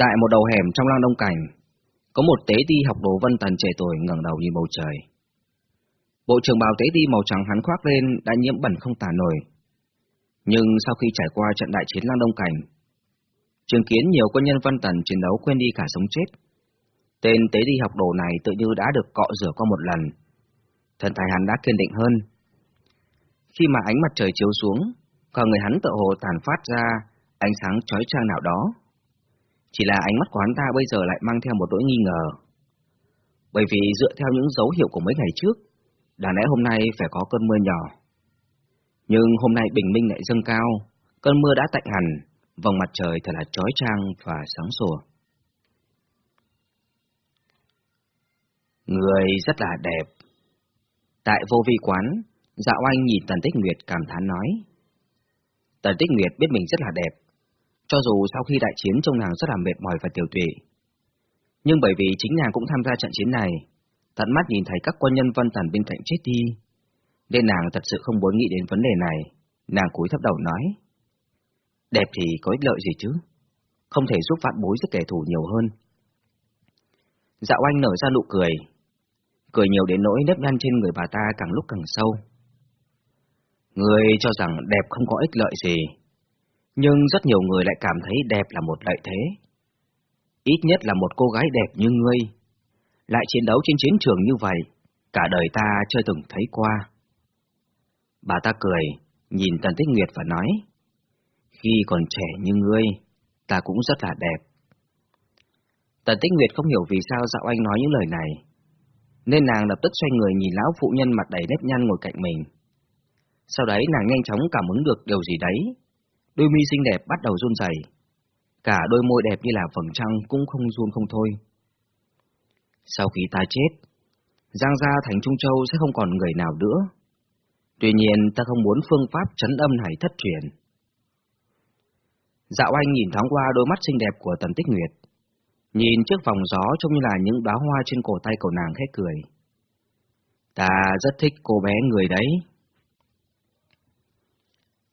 Tại một đầu hẻm trong Lang đông cảnh, có một tế ti học đồ vân tần trẻ tuổi ngẩng đầu nhìn bầu trời. Bộ trưởng bào tế ti màu trắng hắn khoác lên đã nhiễm bẩn không tả nổi. Nhưng sau khi trải qua trận đại chiến Lang đông cảnh, chứng kiến nhiều quân nhân vân tần chiến đấu quên đi cả sống chết, tên tế đi học đồ này tự như đã được cọ rửa qua một lần. Thần thái hắn đã kiên định hơn. Khi mà ánh mặt trời chiếu xuống, cả người hắn tự hồ tàn phát ra ánh sáng chói chang nào đó. Chỉ là ánh mắt của hắn ta bây giờ lại mang theo một nỗi nghi ngờ. Bởi vì dựa theo những dấu hiệu của mấy ngày trước, đáng lẽ hôm nay phải có cơn mưa nhỏ. Nhưng hôm nay bình minh lại dâng cao, cơn mưa đã tạnh hẳn, vòng mặt trời thật là chói trang và sáng sủa. Người rất là đẹp. Tại vô vi quán, dạo anh nhìn Tần Tích Nguyệt cảm thán nói. Tần Tích Nguyệt biết mình rất là đẹp, cho dù sau khi đại chiến trông nàng rất là mệt mỏi và tiểu tụy. Nhưng bởi vì chính nàng cũng tham gia trận chiến này, tận mắt nhìn thấy các quân nhân vân tần bên cạnh chết đi, nên nàng thật sự không muốn nghĩ đến vấn đề này, nàng cúi thấp đầu nói. Đẹp thì có ích lợi gì chứ? Không thể giúp vạn bối giết kẻ thù nhiều hơn. Dạo anh nở ra nụ cười, cười nhiều đến nỗi nếp nhăn trên người bà ta càng lúc càng sâu. Người cho rằng đẹp không có ích lợi gì, nhưng rất nhiều người lại cảm thấy đẹp là một lợi thế. Ít nhất là một cô gái đẹp như ngươi, lại chiến đấu trên chiến trường như vậy, cả đời ta chưa từng thấy qua. Bà ta cười, nhìn Tần Tích Nguyệt và nói, khi còn trẻ như ngươi, ta cũng rất là đẹp. Tần Tích Nguyệt không hiểu vì sao Dạo Anh nói những lời này, nên nàng lập tức xoay người nhìn lão phụ nhân mặt đầy nếp nhăn ngồi cạnh mình. Sau đấy nàng nhanh chóng cảm ứng được điều gì đấy, đôi mi xinh đẹp bắt đầu run rẩy, cả đôi môi đẹp như là vầng trăng cũng không run không thôi. Sau khi ta chết, Giang Gia thành Trung Châu sẽ không còn người nào nữa. Tuy nhiên ta không muốn phương pháp chấn âm này thất truyền. Dạo anh nhìn thoáng qua đôi mắt xinh đẹp của Tần Tích Nguyệt. Nhìn trước vòng gió trông như là những đóa hoa trên cổ tay cậu nàng khẽ cười. Ta rất thích cô bé người đấy.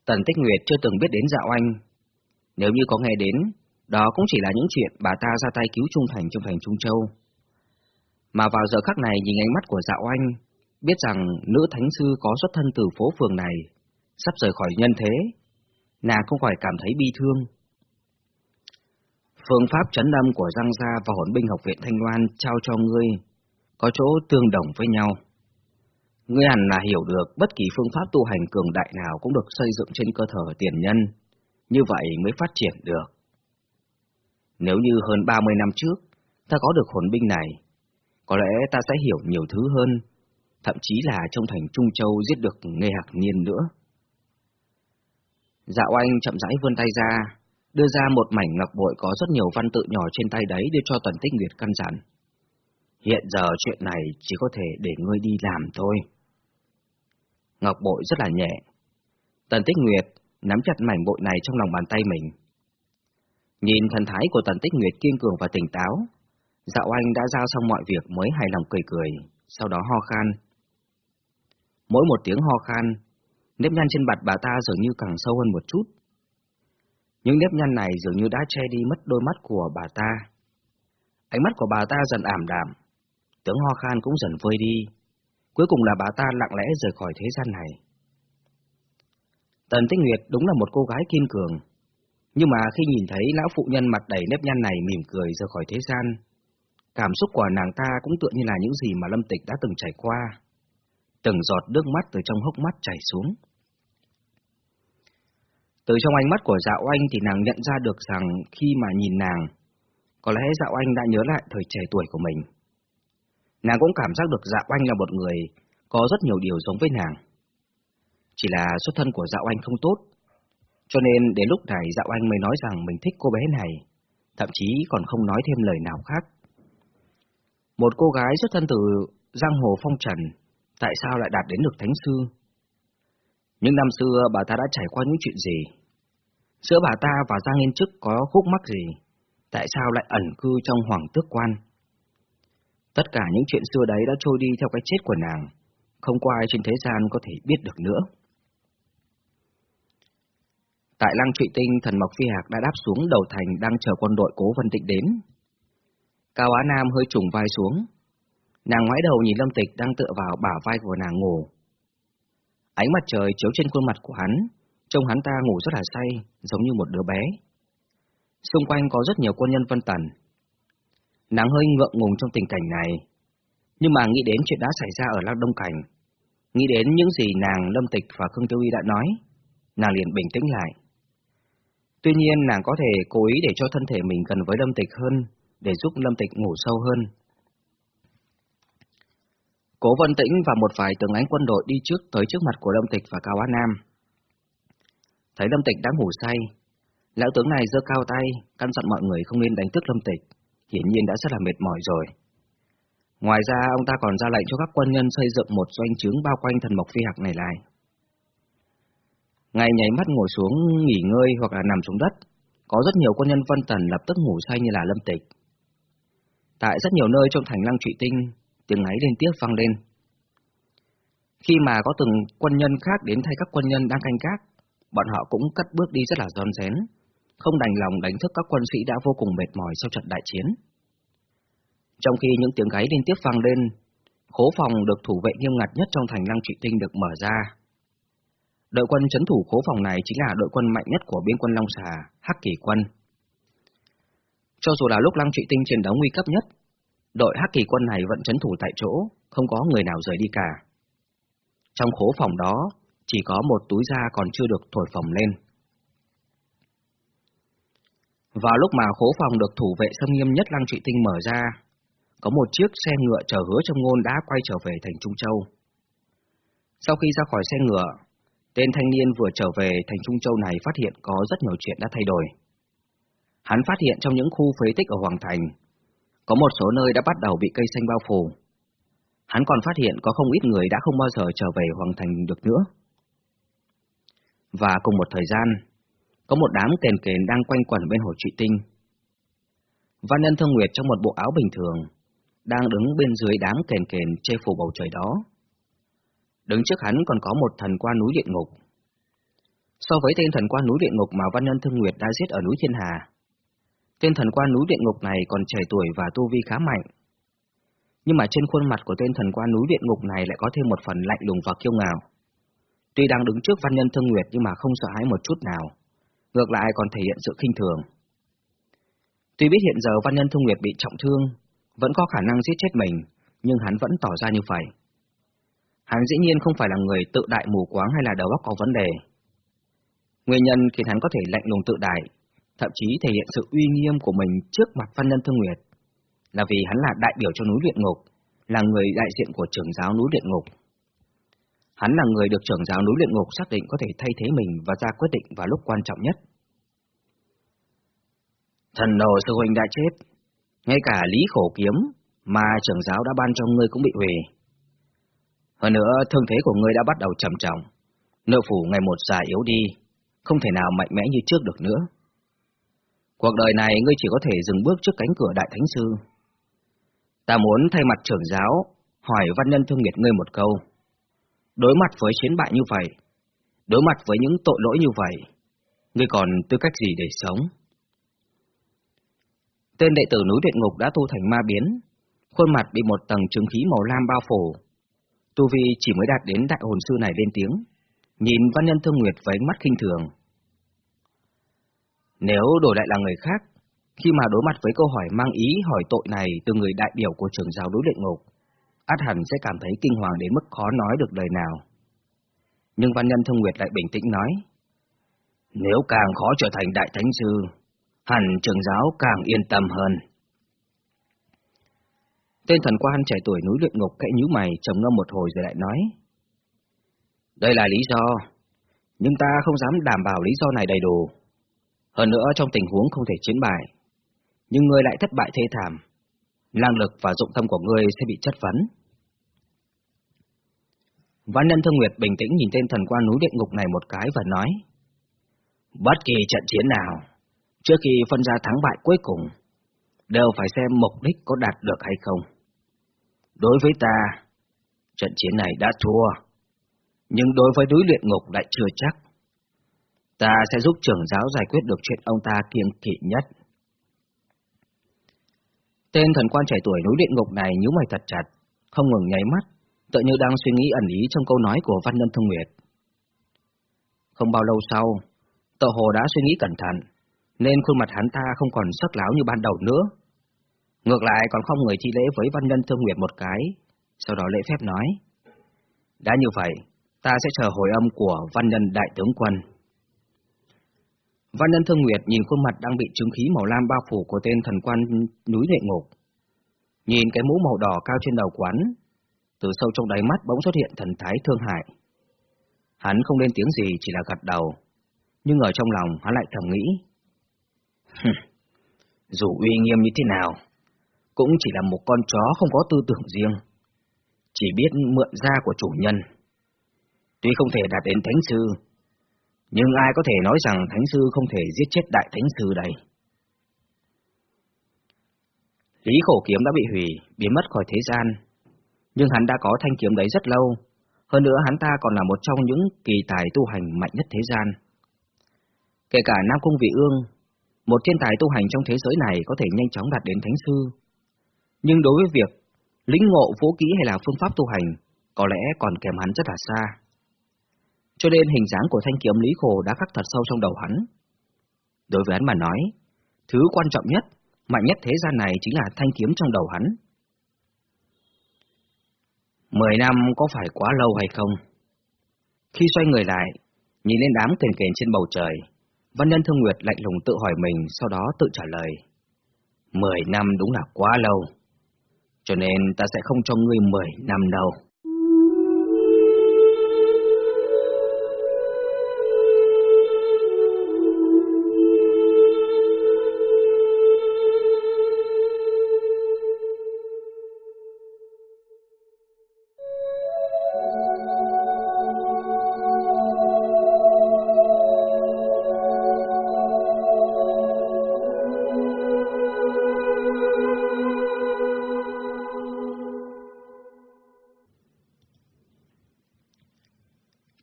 Tần Tích Nguyệt chưa từng biết đến dạo anh. Nếu như có nghe đến, đó cũng chỉ là những chuyện bà ta ra tay cứu Trung Thành trong thành Trung Châu. Mà vào giờ khắc này nhìn ánh mắt của dạo anh, biết rằng nữ thánh sư có xuất thân từ phố phường này, sắp rời khỏi nhân thế, nàng không khỏi cảm thấy bi thương. Phương pháp chấn đâm của Giang Gia và hồn binh học viện Thanh Loan trao cho ngươi, có chỗ tương đồng với nhau. Ngươi hẳn là hiểu được bất kỳ phương pháp tu hành cường đại nào cũng được xây dựng trên cơ sở tiền nhân, như vậy mới phát triển được. Nếu như hơn 30 năm trước, ta có được hồn binh này, có lẽ ta sẽ hiểu nhiều thứ hơn, thậm chí là trong thành Trung Châu giết được Nghê Hạc Niên nữa. Dạo anh chậm rãi vươn tay ra, đưa ra một mảnh ngọc bội có rất nhiều văn tự nhỏ trên tay đấy đưa cho Tần Tích Nguyệt căn dặn. Hiện giờ chuyện này chỉ có thể để ngươi đi làm thôi. Ngọc bội rất là nhẹ. Tần Tích Nguyệt nắm chặt mảnh bội này trong lòng bàn tay mình. Nhìn thần thái của Tần Tích Nguyệt kiên cường và tỉnh táo, Dạo anh đã giao xong mọi việc mới hài lòng cười cười, sau đó ho khan. Mỗi một tiếng ho khan, nếp nhăn trên mặt bà ta dường như càng sâu hơn một chút. Những nếp nhăn này dường như đã che đi mất đôi mắt của bà ta. Ánh mắt của bà ta dần ảm đạm, tiếng ho khan cũng dần vơi đi. Cuối cùng là bà ta lặng lẽ rời khỏi thế gian này. Tần Tích Nguyệt đúng là một cô gái kiên cường, nhưng mà khi nhìn thấy lão phụ nhân mặt đầy nếp nhăn này mỉm cười rời khỏi thế gian, cảm xúc của nàng ta cũng tựa như là những gì mà Lâm Tịch đã từng trải qua. Từng giọt nước mắt từ trong hốc mắt chảy xuống. Từ trong ánh mắt của dạo Oanh thì nàng nhận ra được rằng khi mà nhìn nàng, có lẽ dạo Oanh đã nhớ lại thời trẻ tuổi của mình. Nàng cũng cảm giác được dạo anh là một người có rất nhiều điều giống với nàng. Chỉ là xuất thân của dạo anh không tốt, cho nên đến lúc này dạo anh mới nói rằng mình thích cô bé này, thậm chí còn không nói thêm lời nào khác. Một cô gái xuất thân từ giang hồ phong trần, tại sao lại đạt đến được thánh sư? Những năm xưa bà ta đã trải qua những chuyện gì? Giữa bà ta và Giang Yên Chức có khúc mắc gì? Tại sao lại ẩn cư trong hoàng tước quan? Tất cả những chuyện xưa đấy đã trôi đi theo cái chết của nàng, không có ai trên thế gian có thể biết được nữa. Tại lăng trụy tinh, thần Mộc Phi Hạc đã đáp xuống đầu thành đang chờ quân đội cố Vân Tịnh đến. Cao Á Nam hơi trùng vai xuống. Nàng ngoái đầu nhìn Lâm Tịch đang tựa vào bả vai của nàng ngủ. Ánh mặt trời chiếu trên khuôn mặt của hắn, trông hắn ta ngủ rất là say, giống như một đứa bé. Xung quanh có rất nhiều quân nhân Vân Tần. Nàng hơi ngượng ngùng trong tình cảnh này, nhưng mà nghĩ đến chuyện đã xảy ra ở Lạc Đông Cảnh, nghĩ đến những gì nàng Lâm Tịch và Khương Tiêu Y đã nói, nàng liền bình tĩnh lại. Tuy nhiên nàng có thể cố ý để cho thân thể mình gần với Lâm Tịch hơn, để giúp Lâm Tịch ngủ sâu hơn. Cố Vân Tĩnh và một vài tướng lãnh quân đội đi trước tới trước mặt của Lâm Tịch và Cao Á Nam. Thấy Lâm Tịch đã ngủ say, lão tướng này giơ cao tay, căn dặn mọi người không nên đánh thức Lâm Tịch, hiển nhiên đã rất là mệt mỏi rồi. Ngoài ra, ông ta còn ra lệnh cho các quân nhân xây dựng một doanh trướng bao quanh thần mộc phi hạc này lại. Ngày nháy mắt ngồi xuống nghỉ ngơi hoặc là nằm xuống đất, có rất nhiều quân nhân Vân Tần lập tức ngủ say như là lâm tịch. Tại rất nhiều nơi trong thành lăng trụy tinh, tiếng ấy liên tiếp vang lên. Khi mà có từng quân nhân khác đến thay các quân nhân đang canh gác, bọn họ cũng cất bước đi rất là rón rén, không đành lòng đánh thức các quân sĩ đã vô cùng mệt mỏi sau trận đại chiến. Trong khi những tiếng gáy liên tiếp vang lên, khố phòng được thủ vệ nghiêm ngặt nhất trong thành lăng Trị tinh được mở ra. Đội quân chấn thủ khố phòng này chính là đội quân mạnh nhất của biên quân Long Xà, Hắc Kỳ quân. Cho dù là lúc lăng Trị tinh chiến đấu nguy cấp nhất, đội Hắc Kỳ quân này vẫn chấn thủ tại chỗ, không có người nào rời đi cả. Trong khố phòng đó, chỉ có một túi da còn chưa được thổi phồng lên. Vào lúc mà khố phòng được thủ vệ xâm nghiêm nhất lăng trụy tinh mở ra, có một chiếc xe ngựa chở hứa trong ngôn đã quay trở về thành Trung Châu. Sau khi ra khỏi xe ngựa, tên thanh niên vừa trở về thành Trung Châu này phát hiện có rất nhiều chuyện đã thay đổi. Hắn phát hiện trong những khu phế tích ở Hoàng Thành, có một số nơi đã bắt đầu bị cây xanh bao phủ. Hắn còn phát hiện có không ít người đã không bao giờ trở về Hoàng Thành được nữa. Và cùng một thời gian, có một đám kền kền đang quanh quẩn bên hồ trụy tinh. Văn nhân thương nguyệt trong một bộ áo bình thường, đang đứng bên dưới đám kền kền che phủ bầu trời đó. Đứng trước hắn còn có một thần quan núi địa ngục. So với tên thần quan núi địa ngục mà Văn Nhân Thương Nguyệt đã giết ở núi Thiên Hà, tên thần quan núi địa ngục này còn trẻ tuổi và tu vi khá mạnh. Nhưng mà trên khuôn mặt của tên thần quan núi địa ngục này lại có thêm một phần lạnh lùng và kiêu ngạo. Tuy đang đứng trước Văn Nhân Thương Nguyệt nhưng mà không sợ hãi một chút nào, ngược lại còn thể hiện sự khinh thường. Tuy biết hiện giờ Văn Nhân thông Nguyệt bị trọng thương, vẫn có khả năng giết chết mình, nhưng hắn vẫn tỏ ra như vậy. Hắn dĩ nhiên không phải là người tự đại mù quáng hay là đầu óc có vấn đề. Nguyên nhân khiến hắn có thể lạnh lùng tự đại, thậm chí thể hiện sự uy nghiêm của mình trước mặt văn nhân thương nguyệt, là vì hắn là đại biểu cho núi luyện ngục, là người đại diện của trưởng giáo núi luyện ngục. Hắn là người được trưởng giáo núi luyện ngục xác định có thể thay thế mình và ra quyết định vào lúc quan trọng nhất. Thần đồ sư huynh đã chết, ngay cả lý khổ kiếm mà trưởng giáo đã ban cho ngươi cũng bị hủy. Hơn nữa, thương thế của ngươi đã bắt đầu trầm trọng. Nội phủ ngày một già yếu đi, không thể nào mạnh mẽ như trước được nữa. Cuộc đời này ngươi chỉ có thể dừng bước trước cánh cửa Đại Thánh Sư. Ta muốn thay mặt trưởng giáo, hỏi văn nhân thương nghiệt ngươi một câu. Đối mặt với chiến bại như vậy, đối mặt với những tội lỗi như vậy, ngươi còn tư cách gì để sống? Tên đệ tử núi địa ngục đã tu thành ma biến, khuôn mặt bị một tầng trứng khí màu lam bao phủ, Tu Vi chỉ mới đạt đến đại hồn sư này lên tiếng, nhìn văn nhân thương nguyệt với mắt khinh thường. Nếu đổi lại là người khác, khi mà đối mặt với câu hỏi mang ý hỏi tội này từ người đại biểu của trưởng giáo đối địa ngục, át hẳn sẽ cảm thấy kinh hoàng đến mức khó nói được lời nào. Nhưng văn nhân thông nguyệt lại bình tĩnh nói, nếu càng khó trở thành đại thánh sư, hẳn trường giáo càng yên tâm hơn. Tên thần quan trẻ tuổi núi luyện ngục cậy nhíu mày trầm ngâm một hồi rồi lại nói. Đây là lý do, nhưng ta không dám đảm bảo lý do này đầy đủ. Hơn nữa trong tình huống không thể chiến bại, nhưng ngươi lại thất bại thê thảm. Năng lực và dụng tâm của ngươi sẽ bị chất vấn. Văn nhân thương nguyệt bình tĩnh nhìn tên thần quan núi địa ngục này một cái và nói. Bất kỳ trận chiến nào, trước khi phân ra thắng bại cuối cùng, đều phải xem mục đích có đạt được hay không. Đối với ta, trận chiến này đã thua, nhưng đối với núi luyện ngục lại chưa chắc. Ta sẽ giúp trưởng giáo giải quyết được chuyện ông ta kiêng kỵ nhất. Tên thần quan trẻ tuổi núi địa ngục này nhíu mày thật chặt, không ngừng nháy mắt, tự như đang suy nghĩ ẩn ý trong câu nói của Văn Nhân Thông Nguyệt. Không bao lâu sau, Tự hồ đã suy nghĩ cẩn thận, nên khuôn mặt hắn ta không còn sắc láo như ban đầu nữa. Ngược lại còn không người thi lễ với Văn Nhân Thương Nguyệt một cái, sau đó lễ phép nói. Đã như vậy, ta sẽ chờ hồi âm của Văn Nhân Đại Tướng Quân. Văn Nhân Thương Nguyệt nhìn khuôn mặt đang bị chứng khí màu lam bao phủ của tên thần quan núi lệ ngục. Nhìn cái mũ màu đỏ cao trên đầu quán, từ sâu trong đáy mắt bỗng xuất hiện thần thái thương hại. Hắn không lên tiếng gì chỉ là gật đầu, nhưng ở trong lòng hắn lại thầm nghĩ. Dù uy nghiêm như thế nào, cũng chỉ là một con chó không có tư tưởng riêng, chỉ biết mượn da của chủ nhân. Tuy không thể đạt đến thánh sư, nhưng ai có thể nói rằng thánh sư không thể giết chết đại thánh sư đây? Lý khổ kiếm đã bị hủy, biến mất khỏi thế gian, nhưng hắn đã có thanh kiếm đấy rất lâu, hơn nữa hắn ta còn là một trong những kỳ tài tu hành mạnh nhất thế gian. Kể cả Nam Cung Vị Ương, một thiên tài tu hành trong thế giới này có thể nhanh chóng đạt đến thánh sư. Nhưng đối với việc lĩnh ngộ vũ kỹ hay là phương pháp tu hành, có lẽ còn kèm hắn rất là xa. Cho nên hình dáng của thanh kiếm Lý Khổ đã khắc thật sâu trong đầu hắn. Đối với hắn mà nói, thứ quan trọng nhất, mạnh nhất thế gian này chính là thanh kiếm trong đầu hắn. Mười năm có phải quá lâu hay không? Khi xoay người lại, nhìn lên đám kền kền trên bầu trời, Văn nhân Thương Nguyệt lạnh lùng tự hỏi mình, sau đó tự trả lời. Mười năm đúng là quá lâu, cho nên ta sẽ không cho ngươi mười năm đâu.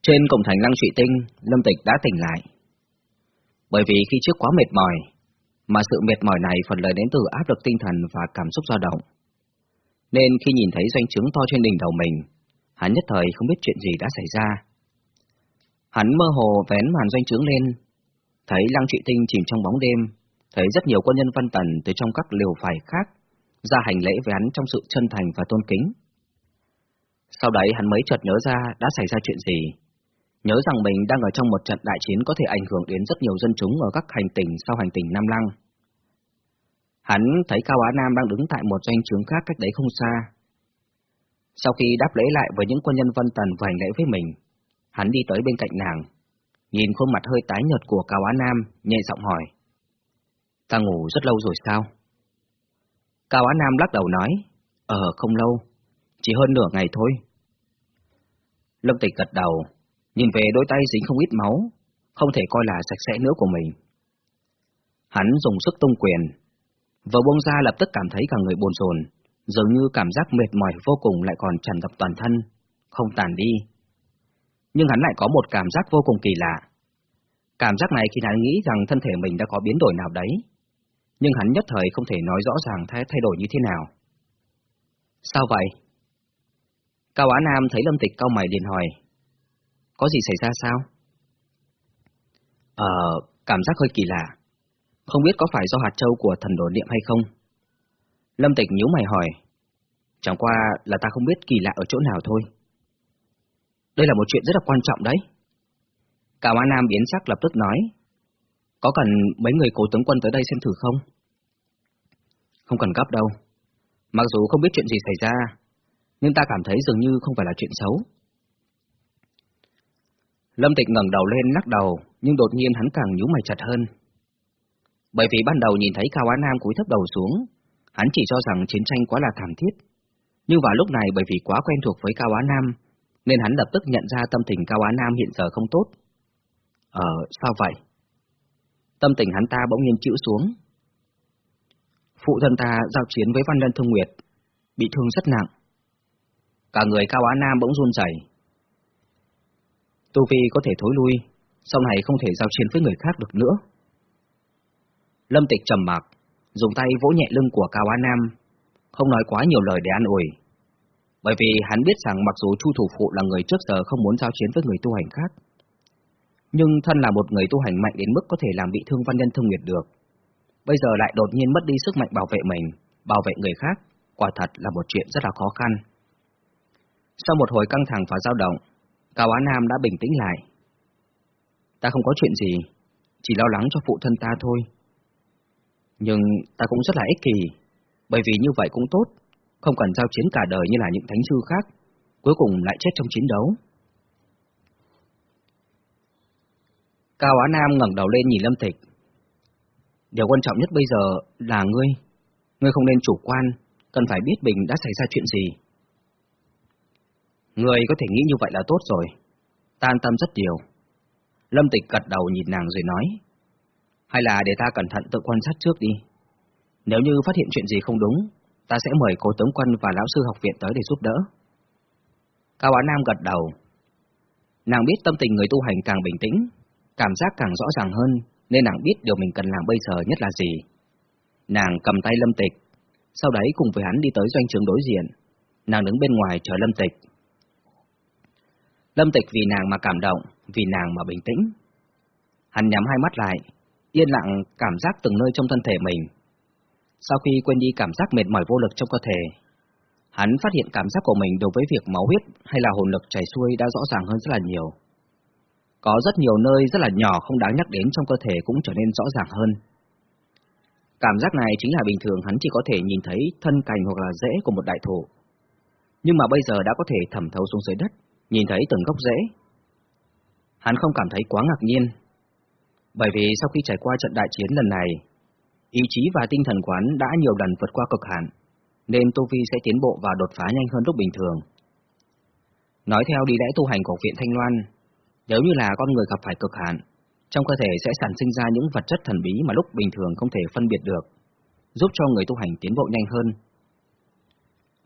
Trên cổng thành lăng trụy tinh, Lâm Tịch đã tỉnh lại. Bởi vì khi trước quá mệt mỏi, mà sự mệt mỏi này phần lớn đến từ áp lực tinh thần và cảm xúc dao động. Nên khi nhìn thấy doanh trướng to trên đỉnh đầu mình, hắn nhất thời không biết chuyện gì đã xảy ra. Hắn mơ hồ vén màn doanh trướng lên, thấy lăng trụy tinh chìm trong bóng đêm, thấy rất nhiều quân nhân văn tần từ trong các liều phải khác ra hành lễ với hắn trong sự chân thành và tôn kính. Sau đấy hắn mới chợt nhớ ra đã xảy ra chuyện gì, Nhớ rằng mình đang ở trong một trận đại chiến có thể ảnh hưởng đến rất nhiều dân chúng ở các hành tỉnh sau hành tỉnh Nam Lăng. Hắn thấy Cao Á Nam đang đứng tại một doanh trướng khác cách đấy không xa. Sau khi đáp lễ lại với những quân nhân Vân Tần và hành lễ với mình, hắn đi tới bên cạnh nàng, nhìn khuôn mặt hơi tái nhợt của Cao Á Nam, nhẹ giọng hỏi. Ta ngủ rất lâu rồi sao? Cao Á Nam lắc đầu nói, Ờ, không lâu, chỉ hơn nửa ngày thôi. Lâm Tịch gật đầu, Nhìn về đôi tay dính không ít máu, không thể coi là sạch sẽ nữa của mình. Hắn dùng sức tung quyền, vừa buông ra lập tức cảm thấy cả người buồn rồn, dường như cảm giác mệt mỏi vô cùng lại còn tràn ngập toàn thân, không tàn đi. Nhưng hắn lại có một cảm giác vô cùng kỳ lạ. Cảm giác này khi hắn nghĩ rằng thân thể mình đã có biến đổi nào đấy, nhưng hắn nhất thời không thể nói rõ ràng thay, thay đổi như thế nào. Sao vậy? Cao Á Nam thấy Lâm Tịch cao mày liền hỏi. Có gì xảy ra sao? Ờ, cảm giác hơi kỳ lạ. Không biết có phải do hạt châu của thần đồ niệm hay không? Lâm Tịch nhíu mày hỏi. Chẳng qua là ta không biết kỳ lạ ở chỗ nào thôi. Đây là một chuyện rất là quan trọng đấy. Cao Á Nam biến sắc lập tức nói. Có cần mấy người cố tướng quân tới đây xem thử không? Không cần gấp đâu. Mặc dù không biết chuyện gì xảy ra, nhưng ta cảm thấy dường như không phải là chuyện xấu. Lâm Tịch ngẩng đầu lên lắc đầu, nhưng đột nhiên hắn càng nhíu mày chặt hơn. Bởi vì ban đầu nhìn thấy Cao Á Nam cúi thấp đầu xuống, hắn chỉ cho rằng chiến tranh quá là thảm thiết. Nhưng vào lúc này bởi vì quá quen thuộc với Cao Á Nam, nên hắn lập tức nhận ra tâm tình Cao Á Nam hiện giờ không tốt. Ờ, sao vậy? Tâm tình hắn ta bỗng nhiên chịu xuống. Phụ thân ta giao chiến với Văn Lân Thông Nguyệt, bị thương rất nặng. Cả người Cao Á Nam bỗng run rẩy, Tu Vi có thể thối lui, sau này không thể giao chiến với người khác được nữa. Lâm Tịch trầm mặc, dùng tay vỗ nhẹ lưng của Cao Á Nam, không nói quá nhiều lời để an ủi. Bởi vì hắn biết rằng mặc dù Chu Thủ Phụ là người trước giờ không muốn giao chiến với người tu hành khác, nhưng thân là một người tu hành mạnh đến mức có thể làm bị thương văn nhân thương nguyệt được. Bây giờ lại đột nhiên mất đi sức mạnh bảo vệ mình, bảo vệ người khác, quả thật là một chuyện rất là khó khăn. Sau một hồi căng thẳng và dao động, Cao Á Nam đã bình tĩnh lại. Ta không có chuyện gì, chỉ lo lắng cho phụ thân ta thôi. Nhưng ta cũng rất là ích kỷ, bởi vì như vậy cũng tốt, không cần giao chiến cả đời như là những thánh sư khác, cuối cùng lại chết trong chiến đấu. Cao Á Nam ngẩng đầu lên nhìn Lâm Tịch. Điều quan trọng nhất bây giờ là ngươi. Ngươi không nên chủ quan, cần phải biết mình đã xảy ra chuyện gì người có thể nghĩ như vậy là tốt rồi. tan tâm rất nhiều. Lâm Tịch gật đầu nhìn nàng rồi nói. Hay là để ta cẩn thận tự quan sát trước đi. Nếu như phát hiện chuyện gì không đúng, ta sẽ mời cố tướng quân và lão sư học viện tới để giúp đỡ. Cao Á Nam gật đầu. Nàng biết tâm tình người tu hành càng bình tĩnh, cảm giác càng rõ ràng hơn, nên nàng biết điều mình cần làm bây giờ nhất là gì. Nàng cầm tay Lâm Tịch, sau đấy cùng với hắn đi tới doanh trường đối diện. Nàng đứng bên ngoài chờ Lâm Tịch. Lâm Tịch vì nàng mà cảm động, vì nàng mà bình tĩnh. Hắn nhắm hai mắt lại, yên lặng cảm giác từng nơi trong thân thể mình. Sau khi quên đi cảm giác mệt mỏi vô lực trong cơ thể, hắn phát hiện cảm giác của mình đối với việc máu huyết hay là hồn lực chảy xuôi đã rõ ràng hơn rất là nhiều. Có rất nhiều nơi rất là nhỏ không đáng nhắc đến trong cơ thể cũng trở nên rõ ràng hơn. Cảm giác này chính là bình thường hắn chỉ có thể nhìn thấy thân cành hoặc là rễ của một đại thụ. Nhưng mà bây giờ đã có thể thẩm thấu xuống dưới đất, nhìn thấy từng gốc rễ. Hắn không cảm thấy quá ngạc nhiên, bởi vì sau khi trải qua trận đại chiến lần này, ý chí và tinh thần quán đã nhiều lần vượt qua cực hạn, nên Tu Vi sẽ tiến bộ và đột phá nhanh hơn lúc bình thường. Nói theo đi lẽ tu hành của viện Thanh Loan, nếu như là con người gặp phải cực hạn, trong cơ thể sẽ sản sinh ra những vật chất thần bí mà lúc bình thường không thể phân biệt được, giúp cho người tu hành tiến bộ nhanh hơn.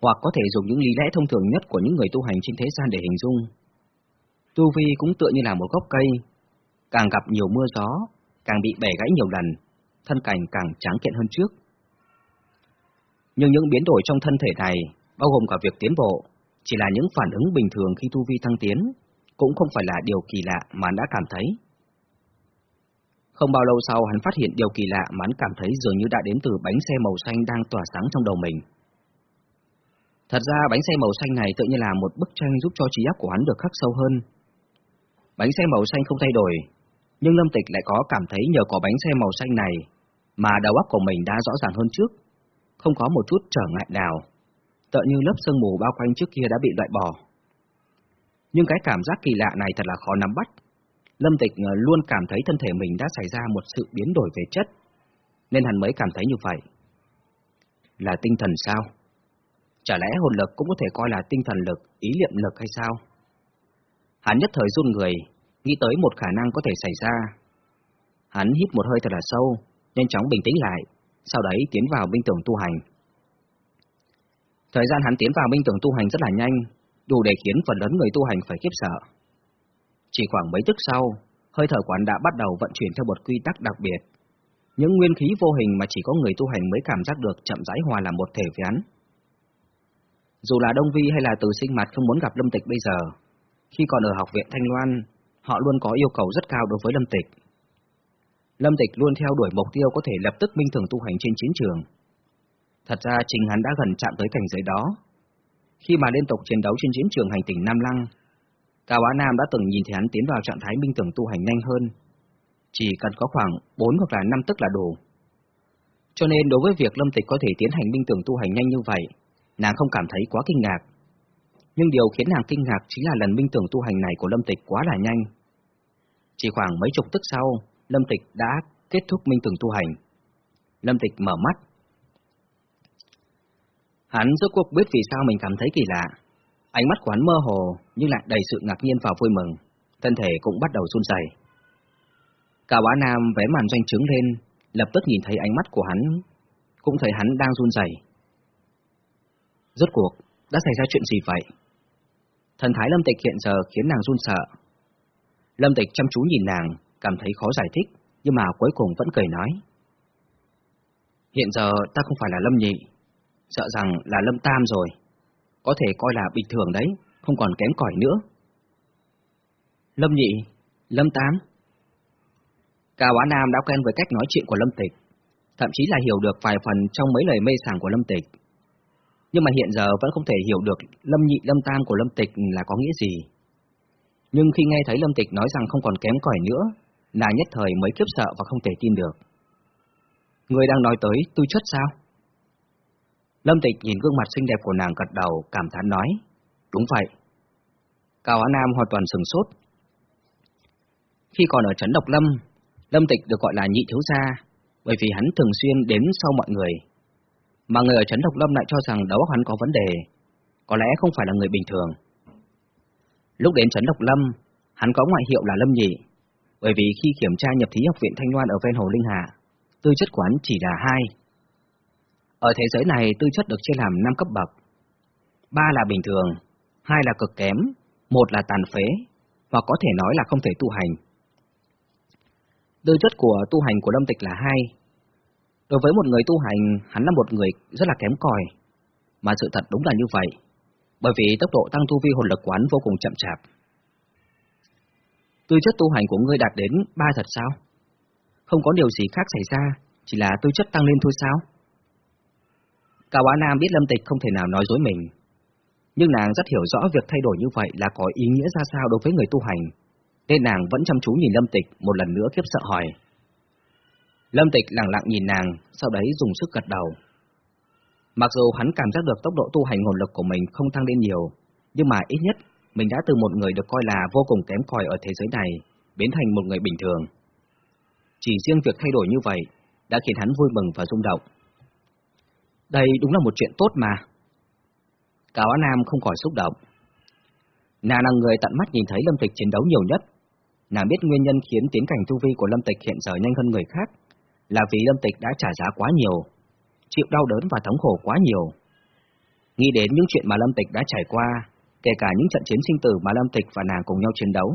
Hoặc có thể dùng những lý lẽ thông thường nhất của những người tu hành trên thế gian để hình dung. Tu Vi cũng tựa như là một gốc cây, càng gặp nhiều mưa gió, càng bị bẻ gãy nhiều lần, thân cành càng trắng kiện hơn trước. Nhưng những biến đổi trong thân thể này, bao gồm cả việc tiến bộ, chỉ là những phản ứng bình thường khi tu vi thăng tiến, cũng không phải là điều kỳ lạ mà đã cảm thấy. Không bao lâu sau hắn phát hiện điều kỳ lạ mà hắn cảm thấy dường như đã đến từ bánh xe màu xanh đang tỏa sáng trong đầu mình. Thật ra bánh xe màu xanh này tự như là một bức tranh giúp cho trí óc của hắn được khắc sâu hơn. Bánh xe màu xanh không thay đổi, nhưng Lâm Tịch lại có cảm thấy nhờ có bánh xe màu xanh này mà đầu óc của mình đã rõ ràng hơn trước, không có một chút trở ngại nào, tựa như lớp sương mù bao quanh trước kia đã bị loại bỏ nhưng cái cảm giác kỳ lạ này thật là khó nắm bắt. Lâm Tịch ờ, luôn cảm thấy thân thể mình đã xảy ra một sự biến đổi về chất, nên hắn mới cảm thấy như vậy. Là tinh thần sao? Chả lẽ hồn lực cũng có thể coi là tinh thần lực, ý niệm lực hay sao? Hắn nhất thời run người, nghĩ tới một khả năng có thể xảy ra. Hắn hít một hơi thật là sâu, nhanh chóng bình tĩnh lại, sau đấy tiến vào minh tưởng tu hành. Thời gian hắn tiến vào minh tưởng tu hành rất là nhanh, đủ để khiến phần lớn người tu hành phải khiếp sợ. Chỉ khoảng mấy tức sau, hơi thở quán đã bắt đầu vận chuyển theo một quy tắc đặc biệt. Những nguyên khí vô hình mà chỉ có người tu hành mới cảm giác được chậm rãi hòa làm một thể với hắn. Dù là Đông Vi hay là Từ Sinh Mặt không muốn gặp Lâm Tịch bây giờ, khi còn ở học viện Thanh Loan, họ luôn có yêu cầu rất cao đối với Lâm Tịch. Lâm Tịch luôn theo đuổi mục tiêu có thể lập tức minh thường tu hành trên chiến trường. Thật ra chính hắn đã gần chạm tới cảnh giới đó, khi mà liên tục chiến đấu trên chiến trường hành tỉnh Nam Lăng, Cao Á Nam đã từng nhìn thấy hắn tiến vào trạng thái minh tưởng tu hành nhanh hơn. Chỉ cần có khoảng 4 hoặc là 5 tức là đủ. Cho nên đối với việc Lâm Tịch có thể tiến hành minh tưởng tu hành nhanh như vậy, nàng không cảm thấy quá kinh ngạc. Nhưng điều khiến nàng kinh ngạc chính là lần minh tưởng tu hành này của Lâm Tịch quá là nhanh. Chỉ khoảng mấy chục tức sau, Lâm Tịch đã kết thúc minh tưởng tu hành. Lâm Tịch mở mắt, Hắn rốt cuộc biết vì sao mình cảm thấy kỳ lạ. Ánh mắt của hắn mơ hồ, nhưng lại đầy sự ngạc nhiên và vui mừng. Thân thể cũng bắt đầu run rẩy. Cả Bá Nam vẽ màn doanh trướng lên, lập tức nhìn thấy ánh mắt của hắn, cũng thấy hắn đang run rẩy. Rốt cuộc, đã xảy ra chuyện gì vậy? Thần thái lâm tịch hiện giờ khiến nàng run sợ. Lâm Tịch chăm chú nhìn nàng, cảm thấy khó giải thích, nhưng mà cuối cùng vẫn cười nói. Hiện giờ ta không phải là Lâm Nhị, sợ rằng là Lâm Tam rồi. Có thể coi là bình thường đấy, không còn kém cỏi nữa. Lâm Nhị, Lâm Tam. Cao Á Nam đã quen với cách nói chuyện của Lâm Tịch, thậm chí là hiểu được vài phần trong mấy lời mê sảng của Lâm Tịch. Nhưng mà hiện giờ vẫn không thể hiểu được Lâm Nhị Lâm Tam của Lâm Tịch là có nghĩa gì. Nhưng khi nghe thấy Lâm Tịch nói rằng không còn kém cỏi nữa, nàng nhất thời mới kiếp sợ và không thể tin được. Người đang nói tới tư chất sao? Lâm Tịch nhìn gương mặt xinh đẹp của nàng gật đầu, cảm thán nói. Đúng vậy. Cao Á Nam hoàn toàn sừng sốt. Khi còn ở Trấn Độc Lâm, Lâm Tịch được gọi là nhị thiếu gia, bởi vì hắn thường xuyên đến sau mọi người. Mà người ở Trấn Độc Lâm lại cho rằng đầu óc hắn có vấn đề, có lẽ không phải là người bình thường. Lúc đến Trấn Độc Lâm, hắn có ngoại hiệu là Lâm Nhị, bởi vì khi kiểm tra nhập thí học viện Thanh Loan ở ven Hồ Linh Hà, tư chất quán chỉ là hai. Ở thế giới này tư chất được chia làm 5 cấp bậc. ba là bình thường, hai là cực kém, một là tàn phế, hoặc có thể nói là không thể tu hành. Tư chất của tu hành của Lâm Tịch là hai. Đối với một người tu hành, hắn là một người rất là kém cỏi, mà sự thật đúng là như vậy, bởi vì tốc độ tăng tu vi hồn lực quán vô cùng chậm chạp. Tư chất tu hành của ngươi đạt đến ba thật sao? Không có điều gì khác xảy ra, chỉ là tư chất tăng lên thôi sao? Cao Á Nam biết Lâm Tịch không thể nào nói dối mình, nhưng nàng rất hiểu rõ việc thay đổi như vậy là có ý nghĩa ra sao đối với người tu hành, nên nàng vẫn chăm chú nhìn Lâm Tịch một lần nữa kiếp sợ hỏi. Lâm Tịch lặng lặng nhìn nàng, sau đấy dùng sức gật đầu. Mặc dù hắn cảm giác được tốc độ tu hành hồn lực của mình không tăng lên nhiều, nhưng mà ít nhất mình đã từ một người được coi là vô cùng kém cỏi ở thế giới này, biến thành một người bình thường. Chỉ riêng việc thay đổi như vậy đã khiến hắn vui mừng và rung động. Đây đúng là một chuyện tốt mà. Cao Á Nam không khỏi xúc động. Nàng là người tận mắt nhìn thấy Lâm Tịch chiến đấu nhiều nhất. Nàng biết nguyên nhân khiến tiến cảnh tu vi của Lâm Tịch hiện giờ nhanh hơn người khác là vì Lâm Tịch đã trả giá quá nhiều, chịu đau đớn và thống khổ quá nhiều. Nghĩ đến những chuyện mà Lâm Tịch đã trải qua, kể cả những trận chiến sinh tử mà Lâm Tịch và nàng cùng nhau chiến đấu,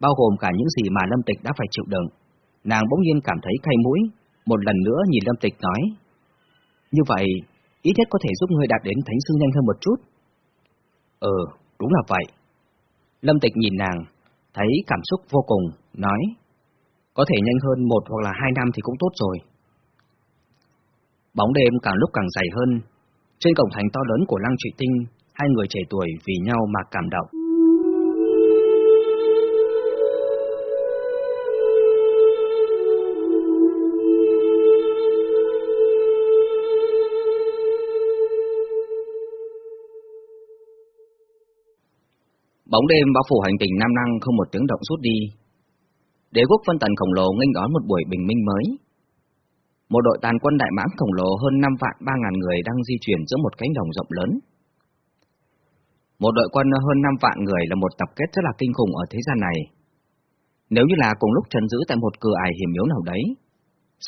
bao gồm cả những gì mà Lâm Tịch đã phải chịu đựng, nàng bỗng nhiên cảm thấy cay mũi, một lần nữa nhìn Lâm Tịch nói. Như vậy, ít nhất có thể giúp ngươi đạt đến thánh sư nhanh hơn một chút. Ừ, đúng là vậy. Lâm Tịch nhìn nàng, thấy cảm xúc vô cùng, nói, có thể nhanh hơn một hoặc là hai năm thì cũng tốt rồi. Bóng đêm càng lúc càng dày hơn, trên cổng thành to lớn của Lăng Trụy Tinh, hai người trẻ tuổi vì nhau mà cảm động. Bóng đêm bao phủ hành tình Nam Năng không một tiếng động rút đi. Đế quốc phân tần khổng lồ nghênh đón một buổi bình minh mới. Một đội tàn quân đại mãng khổng lồ hơn 5 vạn 3 ngàn người đang di chuyển giữa một cánh đồng rộng lớn. Một đội quân hơn 5 vạn người là một tập kết rất là kinh khủng ở thế gian này. Nếu như là cùng lúc trấn giữ tại một cửa ải hiểm yếu nào đấy,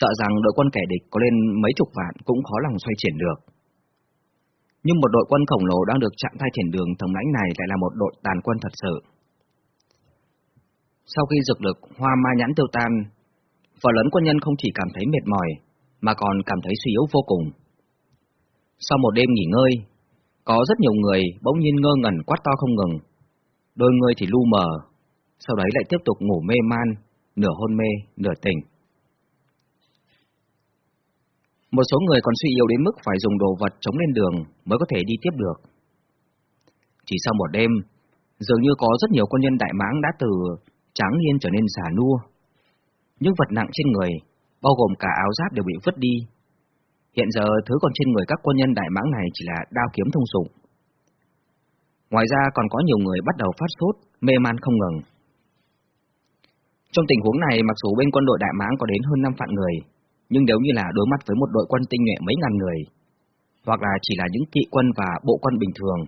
sợ rằng đội quân kẻ địch có lên mấy chục vạn cũng khó lòng xoay chuyển được. Nhưng một đội quân khổng lồ đang được chặn thay thiền đường thống lãnh này lại là một đội tàn quân thật sự. Sau khi dược lực hoa ma nhãn tiêu tan, phần lớn quân nhân không chỉ cảm thấy mệt mỏi, mà còn cảm thấy suy yếu vô cùng. Sau một đêm nghỉ ngơi, có rất nhiều người bỗng nhiên ngơ ngẩn quát to không ngừng, đôi người thì lu mờ, sau đấy lại tiếp tục ngủ mê man, nửa hôn mê, nửa tỉnh. Một số người còn suy yếu đến mức phải dùng đồ vật chống lên đường mới có thể đi tiếp được. Chỉ sau một đêm, dường như có rất nhiều quân nhân đại mãng đã từ Tráng yên trở nên già nua. Những vật nặng trên người, bao gồm cả áo giáp đều bị vứt đi. Hiện giờ thứ còn trên người các quân nhân đại mãng này chỉ là đao kiếm thông dụng. Ngoài ra còn có nhiều người bắt đầu phát sốt, mê man không ngừng. Trong tình huống này, mặc dù bên quân đội đại mãng có đến hơn 5 vạn người, nhưng nếu như là đối mặt với một đội quân tinh nhuệ mấy ngàn người, hoặc là chỉ là những kỵ quân và bộ quân bình thường,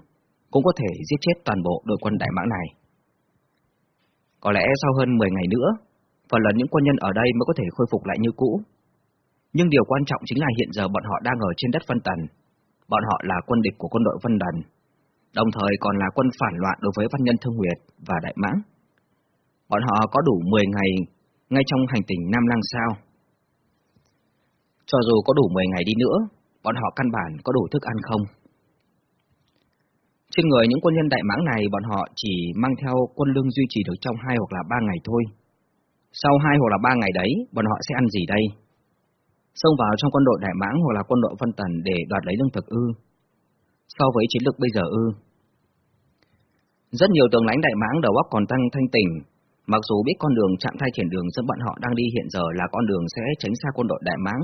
cũng có thể giết chết toàn bộ đội quân đại mãng này. Có lẽ sau hơn 10 ngày nữa, phần lớn những quân nhân ở đây mới có thể khôi phục lại như cũ. Nhưng điều quan trọng chính là hiện giờ bọn họ đang ở trên đất Vân Tần. Bọn họ là quân địch của quân đội Vân Tần, đồng thời còn là quân phản loạn đối với văn nhân Thương Nguyệt và Đại Mãng. bọn họ có đủ 10 ngày ngay trong hành tinh Nam Lăng sao? Cho dù có đủ 10 ngày đi nữa, bọn họ căn bản có đủ thức ăn không? Trên người những quân nhân đại mãng này bọn họ chỉ mang theo quân lương duy trì được trong hai hoặc là ba ngày thôi. Sau hai hoặc là ba ngày đấy, bọn họ sẽ ăn gì đây? Xông vào trong quân đội đại mãng hoặc là quân đội phân tần để đoạt lấy lương thực ư? So với chiến lược bây giờ ư? Rất nhiều tướng lãnh đại mãng đầu óc còn tăng thanh tỉnh, mặc dù biết con đường chạm thay chuyển đường dẫn bọn họ đang đi hiện giờ là con đường sẽ tránh xa quân đội đại mãng,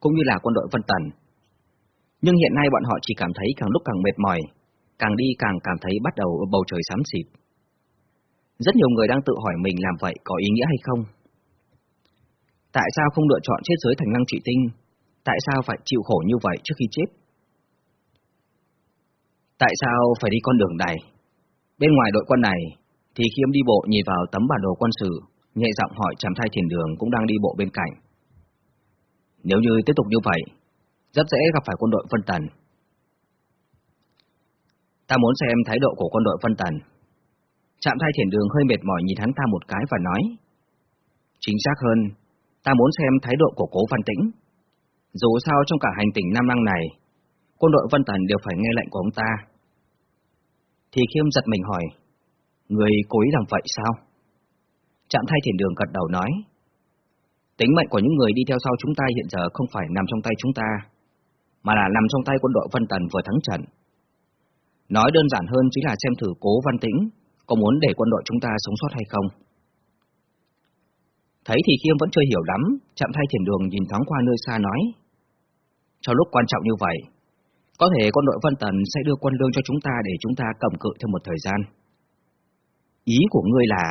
cũng như là quân đội phân tần. Nhưng hiện nay bọn họ chỉ cảm thấy càng lúc càng mệt mỏi, càng đi càng cảm thấy bắt đầu bầu trời xám xịt. Rất nhiều người đang tự hỏi mình làm vậy có ý nghĩa hay không? Tại sao không lựa chọn chết giới thành năng trị tinh? Tại sao phải chịu khổ như vậy trước khi chết? Tại sao phải đi con đường này? Bên ngoài đội quân này, thì khiêm đi bộ nhìn vào tấm bản đồ quân sự, nhẹ giọng hỏi chàng thai thiền đường cũng đang đi bộ bên cạnh. Nếu như tiếp tục như vậy, rất dễ gặp phải quân đội phân tần. Ta muốn xem thái độ của quân đội phân tần. Trạm thai thiền đường hơi mệt mỏi nhìn hắn ta một cái và nói. Chính xác hơn, ta muốn xem thái độ của cố văn tĩnh. Dù sao trong cả hành tinh Nam Năng này, quân đội Vân Tần đều phải nghe lệnh của ông ta. Thì khiêm giật mình hỏi, người cố ý làm vậy sao? Trạm thay thiền đường gật đầu nói, tính mệnh của những người đi theo sau chúng ta hiện giờ không phải nằm trong tay chúng ta, mà là nằm trong tay quân đội Vân Tần vừa thắng trận. Nói đơn giản hơn chính là xem thử cố văn tĩnh có muốn để quân đội chúng ta sống sót hay không. Thấy thì Khiêm vẫn chưa hiểu lắm, chạm thay thiền đường nhìn thoáng qua nơi xa nói. Trong lúc quan trọng như vậy, có thể quân đội Vân Tần sẽ đưa quân lương cho chúng ta để chúng ta cầm cự thêm một thời gian. Ý của ngươi là,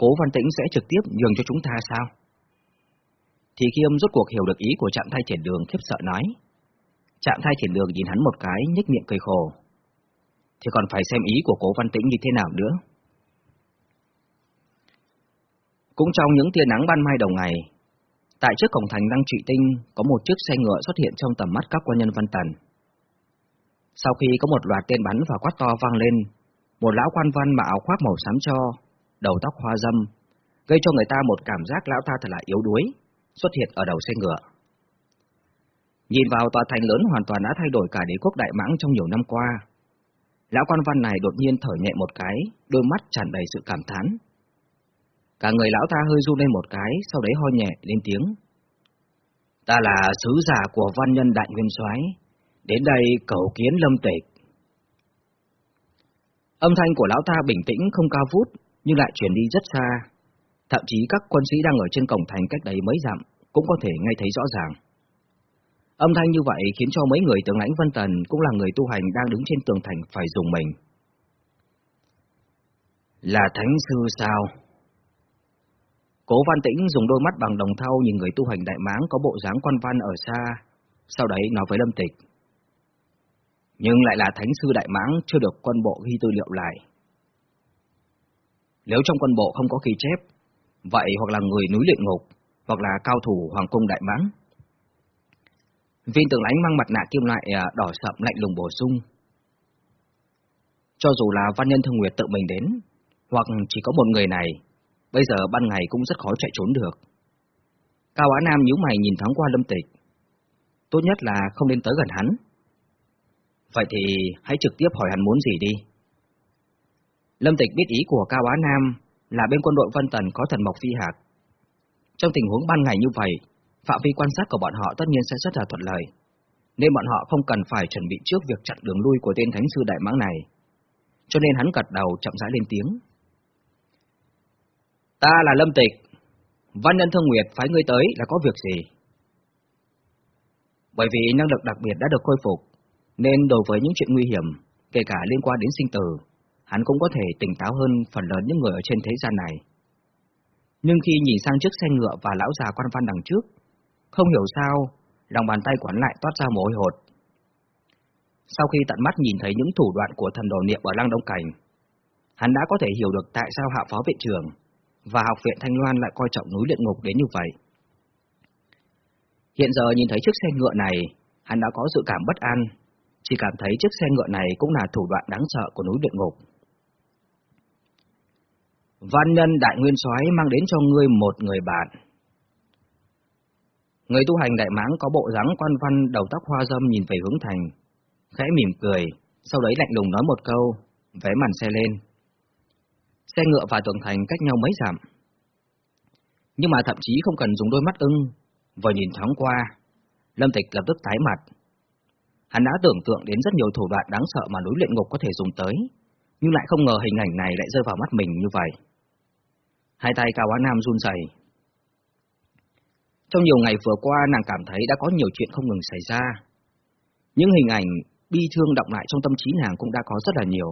cố văn tĩnh sẽ trực tiếp nhường cho chúng ta sao? Thì Khiêm rốt cuộc hiểu được ý của trạm thay thiền đường khiếp sợ nói. Trạm thay thiền đường nhìn hắn một cái, nhếch miệng cười khổ. Thì còn phải xem ý của cố văn tĩnh như thế nào nữa. Cũng trong những tia nắng ban mai đầu ngày, tại trước cổng thành Đăng Trị Tinh có một chiếc xe ngựa xuất hiện trong tầm mắt các quân nhân văn tần. Sau khi có một loạt tên bắn và quát to vang lên, một lão quan văn mặc áo khoác màu xám cho, đầu tóc hoa dâm, gây cho người ta một cảm giác lão ta thật là yếu đuối, xuất hiện ở đầu xe ngựa. Nhìn vào tòa thành lớn hoàn toàn đã thay đổi cả đế quốc Đại Mãng trong nhiều năm qua. Lão quan văn này đột nhiên thở nhẹ một cái, đôi mắt tràn đầy sự cảm thán. Cả người lão ta hơi run lên một cái, sau đấy ho nhẹ lên tiếng. Ta là sứ giả của văn nhân đại nguyên soái, đến đây cầu kiến lâm tịch. Âm thanh của lão ta bình tĩnh không cao vút, nhưng lại truyền đi rất xa. Thậm chí các quân sĩ đang ở trên cổng thành cách đấy mấy dặm, cũng có thể nghe thấy rõ ràng. Âm thanh như vậy khiến cho mấy người tướng lãnh Vân Tần cũng là người tu hành đang đứng trên tường thành phải dùng mình. Là thánh sư sao? Cố Văn Tĩnh dùng đôi mắt bằng đồng thau nhìn người tu hành đại máng có bộ dáng quan văn ở xa, sau đấy nói với Lâm Tịch. Nhưng lại là thánh sư đại máng chưa được quân bộ ghi tư liệu lại. Nếu trong quân bộ không có ghi chép, vậy hoặc là người núi luyện ngục, hoặc là cao thủ hoàng cung đại máng. Viên tướng lãnh mang mặt nạ kim loại à, đỏ sậm lạnh lùng bổ sung. Cho dù là văn nhân thương nguyệt tự mình đến, hoặc chỉ có một người này, bây giờ ban ngày cũng rất khó chạy trốn được. Cao Á Nam nhíu mày nhìn thoáng qua Lâm Tịch. Tốt nhất là không nên tới gần hắn. Vậy thì hãy trực tiếp hỏi hắn muốn gì đi. Lâm Tịch biết ý của Cao Á Nam là bên quân đội Vân Tần có thần mộc phi hạt. Trong tình huống ban ngày như vậy, phạm vi quan sát của bọn họ tất nhiên sẽ rất là thuận lợi, nên bọn họ không cần phải chuẩn bị trước việc chặn đường lui của tên thánh sư đại mãng này. Cho nên hắn gật đầu chậm rãi lên tiếng. Ta là Lâm Tịch, Văn Nhân Thương Nguyệt phái ngươi tới là có việc gì? Bởi vì năng lực đặc biệt đã được khôi phục, nên đối với những chuyện nguy hiểm, kể cả liên quan đến sinh tử, hắn cũng có thể tỉnh táo hơn phần lớn những người ở trên thế gian này. Nhưng khi nhìn sang chiếc xe ngựa và lão già quan văn đằng trước, không hiểu sao, lòng bàn tay quán lại toát ra mồ hôi hột. Sau khi tận mắt nhìn thấy những thủ đoạn của thần đồ niệm ở Lăng Đông Cảnh, hắn đã có thể hiểu được tại sao hạ phó viện trưởng và học viện Thanh Loan lại coi trọng núi luyện ngục đến như vậy. Hiện giờ nhìn thấy chiếc xe ngựa này, hắn đã có sự cảm bất an, chỉ cảm thấy chiếc xe ngựa này cũng là thủ đoạn đáng sợ của núi luyện ngục. Văn nhân đại nguyên soái mang đến cho ngươi một người bạn. Người tu hành đại mãng có bộ dáng quan văn đầu tóc hoa dâm nhìn về hướng thành, khẽ mỉm cười, sau đấy lạnh lùng nói một câu, vé màn xe lên. Xe ngựa và tường thành cách nhau mấy dặm. Nhưng mà thậm chí không cần dùng đôi mắt ưng, vừa nhìn thoáng qua, Lâm Tịch lập tức tái mặt. Hắn đã tưởng tượng đến rất nhiều thủ đoạn đáng sợ mà núi luyện ngục có thể dùng tới, nhưng lại không ngờ hình ảnh này lại rơi vào mắt mình như vậy. Hai tay Cao Á Nam run rẩy. Trong nhiều ngày vừa qua nàng cảm thấy đã có nhiều chuyện không ngừng xảy ra. Những hình ảnh bi thương động lại trong tâm trí nàng cũng đã có rất là nhiều.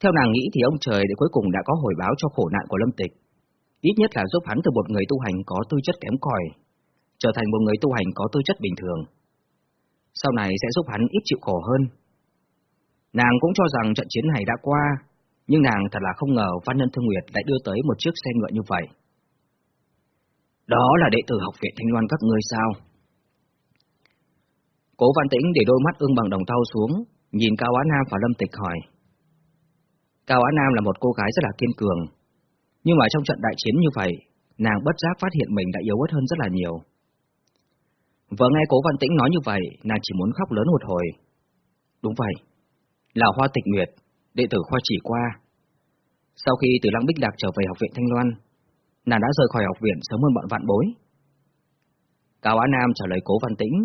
Theo nàng nghĩ thì ông trời để cuối cùng đã có hồi báo cho khổ nạn của Lâm Tịch. Ít nhất là giúp hắn từ một người tu hành có tư chất kém cỏi, trở thành một người tu hành có tư chất bình thường. Sau này sẽ giúp hắn ít chịu khổ hơn. Nàng cũng cho rằng trận chiến này đã qua, nhưng nàng thật là không ngờ Văn Nhân Thương Nguyệt lại đưa tới một chiếc xe ngựa như vậy. Đó là đệ tử học viện Thanh Loan các ngươi sao? Cố Văn Tĩnh để đôi mắt ương bằng đồng thau xuống, nhìn Cao Á Nam và Lâm Tịch hỏi. Cao Á Nam là một cô gái rất là kiên cường, nhưng mà trong trận đại chiến như vậy, nàng bất giác phát hiện mình đã yếu ớt hơn rất là nhiều. Vừa nghe Cố Văn Tĩnh nói như vậy, nàng chỉ muốn khóc lớn một hồi. Đúng vậy, là Hoa Tịch Nguyệt, đệ tử khoa chỉ qua. Sau khi từ Lăng Bích Lạc trở về học viện Thanh Loan, nàng đã rời khỏi học viện sớm hơn bọn vạn bối. Cao Á Nam trả lời Cố Văn Tĩnh,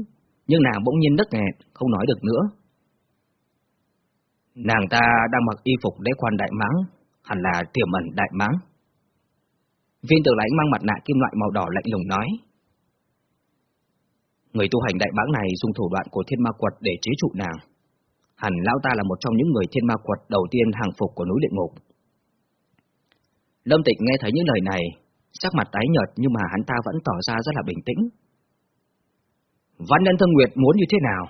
nhưng nàng bỗng nhiên đứt nghẹn, không nói được nữa. Nàng ta đang mặc y phục đế quan đại mãng, hẳn là tiềm ẩn đại mãng. Viên tử lãnh mang mặt nạ kim loại màu đỏ lạnh lùng nói. Người tu hành đại báng này dùng thủ đoạn của thiên ma quật để chế trụ nàng. Hẳn lão ta là một trong những người thiên ma quật đầu tiên hàng phục của núi địa ngục. Lâm Tịch nghe thấy những lời này, sắc mặt tái nhợt nhưng mà hắn ta vẫn tỏ ra rất là bình tĩnh. Văn nhân thân nguyệt muốn như thế nào?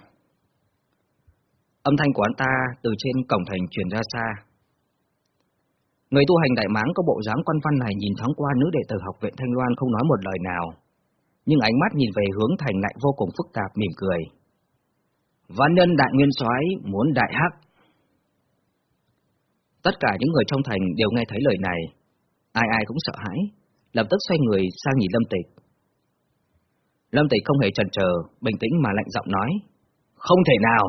Âm thanh của hắn ta từ trên cổng thành truyền ra xa. Người tu hành đại máng có bộ dáng quan văn này nhìn thoáng qua nữ đệ tử học viện Thanh Loan không nói một lời nào, nhưng ánh mắt nhìn về hướng thành lại vô cùng phức tạp mỉm cười. Văn nhân đại nguyên soái muốn đại hắc. Tất cả những người trong thành đều nghe thấy lời này, ai ai cũng sợ hãi, lập tức xoay người sang nhìn Lâm Tịch. Lâm Tịch không hề chần chờ, bình tĩnh mà lạnh giọng nói, không thể nào.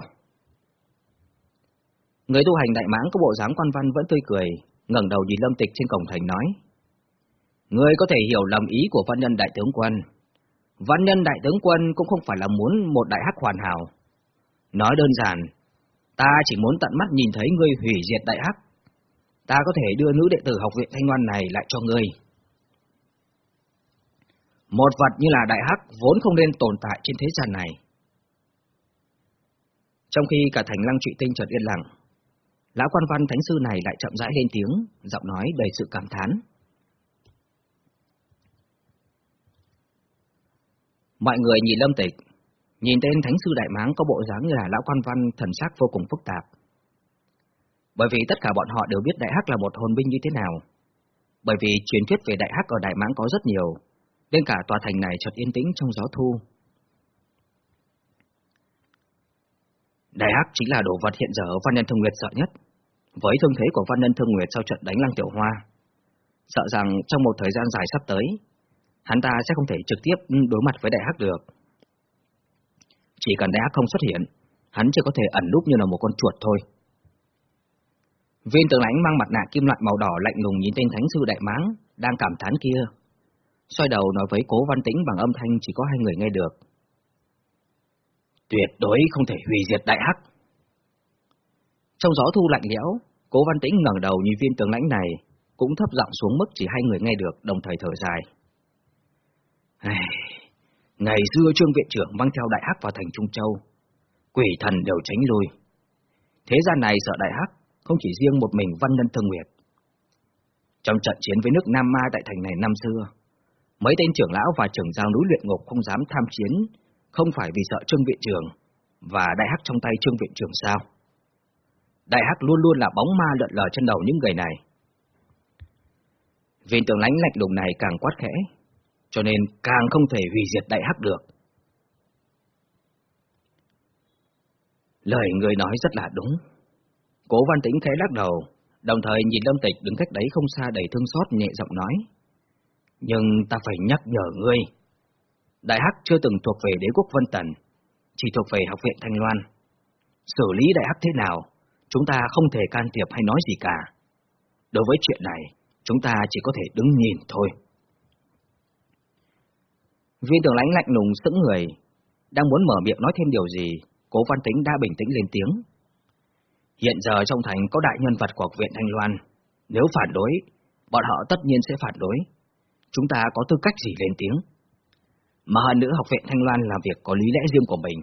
Người tu hành đại mãng có bộ dáng quan văn vẫn tươi cười, ngẩng đầu nhìn Lâm Tịch trên cổng thành nói, Ngươi có thể hiểu lầm ý của văn nhân đại tướng quân. Văn nhân đại tướng quân cũng không phải là muốn một đại hắc hoàn hảo. Nói đơn giản, ta chỉ muốn tận mắt nhìn thấy ngươi hủy diệt đại hắc. Ta có thể đưa nữ đệ tử học viện Thanh Loan này lại cho ngươi. Một vật như là đại hắc vốn không nên tồn tại trên thế gian này. Trong khi cả thành lăng trụy tinh chợt yên lặng, lão quan văn thánh sư này lại chậm rãi lên tiếng, giọng nói đầy sự cảm thán. Mọi người nhìn lâm tịch, nhìn tên thánh sư đại máng có bộ dáng như là lão quan văn thần sắc vô cùng phức tạp. Bởi vì tất cả bọn họ đều biết đại hắc là một hồn binh như thế nào. Bởi vì truyền thuyết về đại hắc ở đại máng có rất nhiều, đến cả tòa thành này chợt yên tĩnh trong gió thu. Đại hắc chính là đồ vật hiện giờ Văn Nhân Thương Nguyệt sợ nhất, với thương thế của Văn Nhân Thương Nguyệt sau trận đánh Lăng Tiểu Hoa. Sợ rằng trong một thời gian dài sắp tới, hắn ta sẽ không thể trực tiếp đối mặt với Đại hắc được. Chỉ cần Đại hắc không xuất hiện, hắn chỉ có thể ẩn núp như là một con chuột thôi. Viên tướng lãnh mang mặt nạ kim loại màu đỏ lạnh lùng nhìn tên thánh sư đại máng, đang cảm thán kia, xoay đầu nói với cố văn tĩnh bằng âm thanh chỉ có hai người nghe được. Tuyệt đối không thể hủy diệt đại hắc. Trong gió thu lạnh lẽo, cố văn tĩnh ngẩng đầu nhìn viên tướng lãnh này, cũng thấp giọng xuống mức chỉ hai người nghe được, đồng thời thở dài. Ngày xưa trương viện trưởng mang theo đại hắc vào thành Trung Châu, quỷ thần đều tránh lui. Thế gian này sợ đại hắc, không chỉ riêng một mình văn nhân thương nguyệt. Trong trận chiến với nước Nam Ma tại thành này năm xưa, Mấy tên trưởng lão và trưởng giao núi luyện ngục không dám tham chiến, không phải vì sợ Trương Viện Trường và đại hắc trong tay Trương Viện Trường sao? Đại hắc luôn luôn là bóng ma lượn lờ trên đầu những người này. Viên tường lãnh lạnh lùng này càng quát khẽ, cho nên càng không thể hủy diệt đại hắc được. Lời người nói rất là đúng. Cố văn tĩnh khẽ lắc đầu, Đồng thời nhìn Lâm Tịch đứng cách đấy không xa đầy thương xót nhẹ giọng nói. Nhưng ta phải nhắc nhở ngươi. Đại Hắc chưa từng thuộc về đế quốc Vân Tần, chỉ thuộc về học viện Thanh Loan. Xử lý Đại Hắc thế nào, chúng ta không thể can thiệp hay nói gì cả. Đối với chuyện này, chúng ta chỉ có thể đứng nhìn thôi. Viên trưởng lãnh lạnh lùng sững người, đang muốn mở miệng nói thêm điều gì, cố văn tính đã bình tĩnh lên tiếng. Hiện giờ trong thành có đại nhân vật của học viện Thanh Loan, nếu phản đối, bọn họ tất nhiên sẽ phản đối. Chúng ta có tư cách gì lên tiếng? Mà hơn nữa học viện Thanh Loan làm việc có lý lẽ riêng của mình.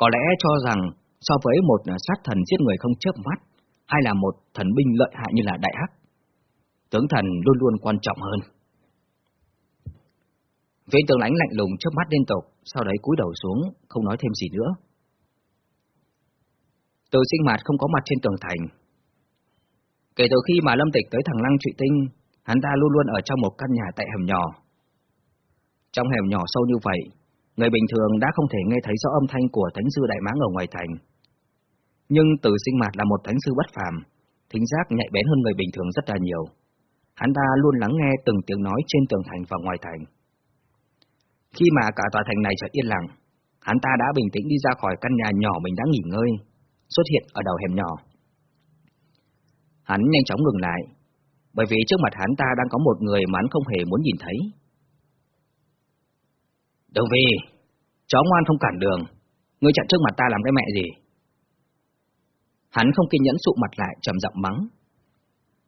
Có lẽ cho rằng so với một sát thần giết người không chớp mắt, hay là một thần binh lợi hại như là Đại Hắc, tướng thần luôn luôn quan trọng hơn. Viên tướng lãnh lạnh lùng chớp mắt liên tục, sau đấy cúi đầu xuống, không nói thêm gì nữa. Từ sinh mạt không có mặt trên tường thành. Kể từ khi mà Lâm Tịch tới thằng Lăng Trụy Tinh, hắn ta luôn luôn ở trong một căn nhà tại hẻm nhỏ. Trong hẻm nhỏ sâu như vậy, người bình thường đã không thể nghe thấy rõ âm thanh của thánh sư Đại Mãng ở ngoài thành. Nhưng từ sinh mạt là một thánh sư bất phàm, thính giác nhạy bén hơn người bình thường rất là nhiều. Hắn ta luôn lắng nghe từng tiếng nói trên tường thành và ngoài thành. Khi mà cả tòa thành này trở yên lặng, hắn ta đã bình tĩnh đi ra khỏi căn nhà nhỏ mình đã nghỉ ngơi, xuất hiện ở đầu hẻm nhỏ. Hắn nhanh chóng ngừng lại, bởi vì trước mặt hắn ta đang có một người mà hắn không hề muốn nhìn thấy. Đồng Vi, chó ngoan không cản đường, ngươi chặn trước mặt ta làm cái mẹ gì? Hắn không kiên nhẫn sụ mặt lại, trầm giọng mắng.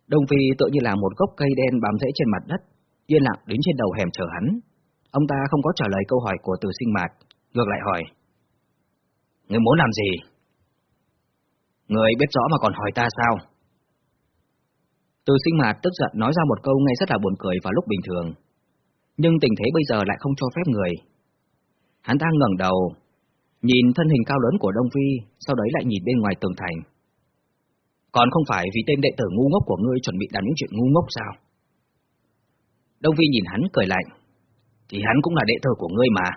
Đồng Vi tự như là một gốc cây đen bám rễ trên mặt đất, yên lặng đứng trên đầu hẻm chờ hắn. Ông ta không có trả lời câu hỏi của từ sinh mạt, ngược lại hỏi. Ngươi muốn làm gì? Người biết rõ mà còn hỏi ta sao? Từ sinh mạt tức giận nói ra một câu ngay rất là buồn cười vào lúc bình thường. Nhưng tình thế bây giờ lại không cho phép người. Hắn ta ngẩng đầu, nhìn thân hình cao lớn của Đông Phi, sau đấy lại nhìn bên ngoài tường thành. Còn không phải vì tên đệ tử ngu ngốc của ngươi chuẩn bị làm những chuyện ngu ngốc sao? Đông Phi nhìn hắn cười lạnh. Thì hắn cũng là đệ tử của ngươi mà.